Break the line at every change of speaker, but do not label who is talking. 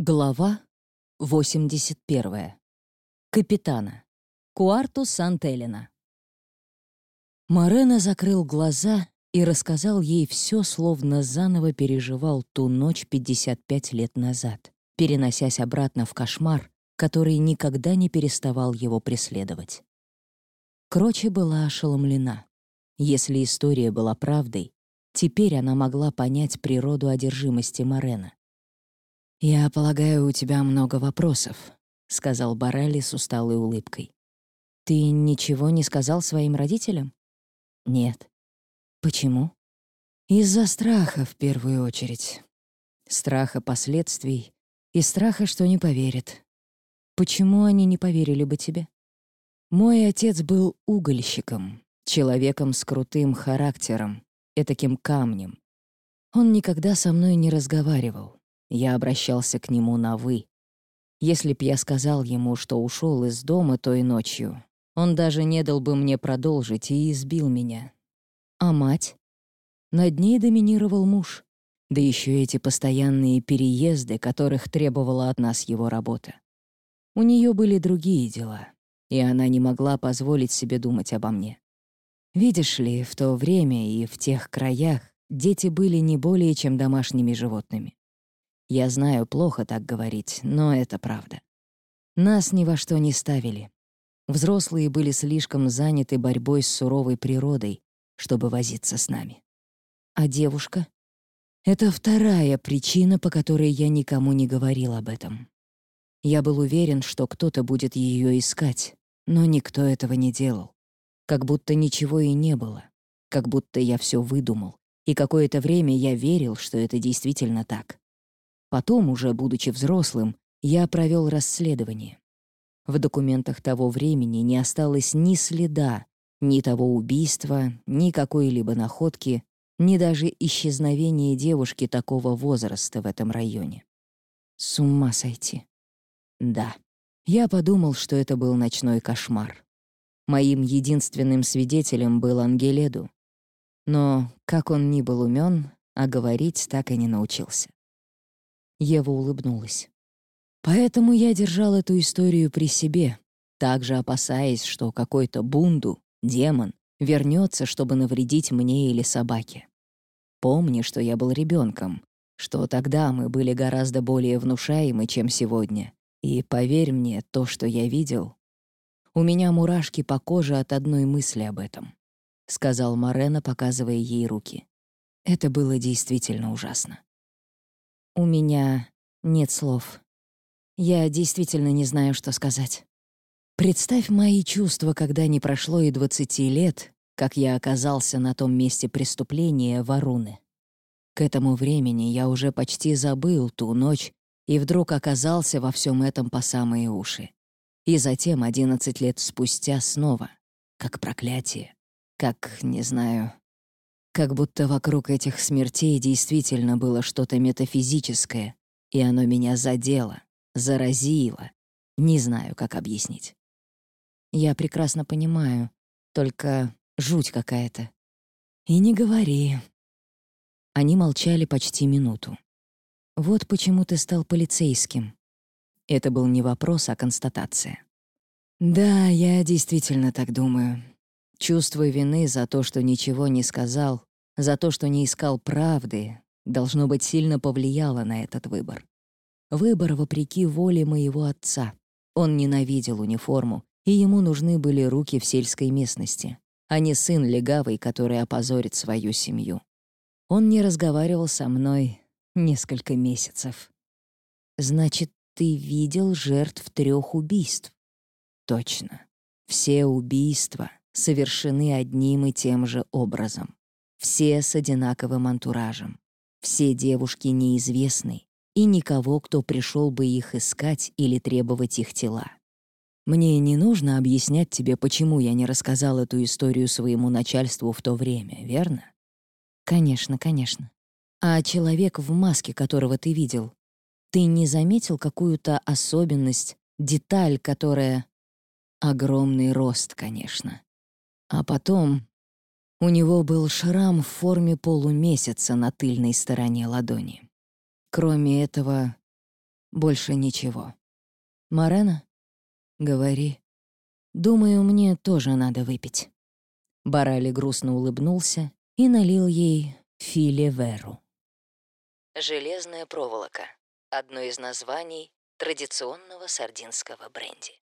Глава 81. Капитана. Куарту Сантелина. Морено закрыл глаза и рассказал ей все, словно заново переживал ту ночь 55 лет назад, переносясь обратно в кошмар, который никогда не переставал его преследовать. Крочи была ошеломлена. Если история была правдой, теперь она могла понять природу одержимости Морена. «Я полагаю, у тебя много вопросов», — сказал Барелли с усталой улыбкой. «Ты ничего не сказал своим родителям?» «Нет». «Почему?» «Из-за страха, в первую очередь. Страха последствий и страха, что не поверят. Почему они не поверили бы тебе?» «Мой отец был угольщиком, человеком с крутым характером, этаким камнем. Он никогда со мной не разговаривал, я обращался к нему на «вы». Если б я сказал ему, что ушел из дома той ночью, он даже не дал бы мне продолжить и избил меня. А мать? Над ней доминировал муж. Да еще эти постоянные переезды, которых требовала от нас его работа. У нее были другие дела, и она не могла позволить себе думать обо мне. Видишь ли, в то время и в тех краях дети были не более чем домашними животными. Я знаю, плохо так говорить, но это правда. Нас ни во что не ставили. Взрослые были слишком заняты борьбой с суровой природой, чтобы возиться с нами. А девушка? Это вторая причина, по которой я никому не говорил об этом. Я был уверен, что кто-то будет ее искать, но никто этого не делал. Как будто ничего и не было. Как будто я все выдумал. И какое-то время я верил, что это действительно так. Потом, уже будучи взрослым, я провел расследование. В документах того времени не осталось ни следа, ни того убийства, ни какой-либо находки, ни даже исчезновения девушки такого возраста в этом районе. С ума сойти. Да. Я подумал, что это был ночной кошмар. Моим единственным свидетелем был Ангеледу. Но, как он ни был умен, а говорить так и не научился. Ева улыбнулась. Поэтому я держал эту историю при себе, также опасаясь, что какой-то бунду, демон, вернется, чтобы навредить мне или собаке. Помни, что я был ребенком, что тогда мы были гораздо более внушаемы, чем сегодня. И поверь мне, то, что я видел... У меня мурашки по коже от одной мысли об этом, — сказал Морено, показывая ей руки. Это было действительно ужасно. У меня нет слов. Я действительно не знаю, что сказать. Представь мои чувства, когда не прошло и двадцати лет, как я оказался на том месте преступления Варуны. К этому времени я уже почти забыл ту ночь и вдруг оказался во всем этом по самые уши. И затем, одиннадцать лет спустя, снова, как проклятие, как, не знаю, как будто вокруг этих смертей действительно было что-то метафизическое, и оно меня задело, заразило. Не знаю, как объяснить. Я прекрасно понимаю, только жуть какая-то. И не говори. Они молчали почти минуту. Вот почему ты стал полицейским. Это был не вопрос, а констатация. Да, я действительно так думаю. Чувство вины за то, что ничего не сказал, за то, что не искал правды, должно быть, сильно повлияло на этот выбор. Выбор вопреки воле моего отца. Он ненавидел униформу, и ему нужны были руки в сельской местности, а не сын легавый, который опозорит свою семью. Он не разговаривал со мной несколько месяцев. «Значит, ты видел жертв трех убийств?» «Точно. Все убийства совершены одним и тем же образом. Все с одинаковым антуражем. Все девушки неизвестны, и никого, кто пришел бы их искать или требовать их тела. Мне не нужно объяснять тебе, почему я не рассказал эту историю своему начальству в то время, верно? Конечно, конечно. А человек в маске, которого ты видел, ты не заметил какую-то особенность, деталь, которая... Огромный рост, конечно. А потом у него был шрам в форме полумесяца на тыльной стороне ладони. Кроме этого, Больше ничего. Марена? Говори. Думаю, мне тоже надо выпить. Барали грустно улыбнулся и налил ей филе веру. Железная проволока — одно из названий традиционного сардинского бренди.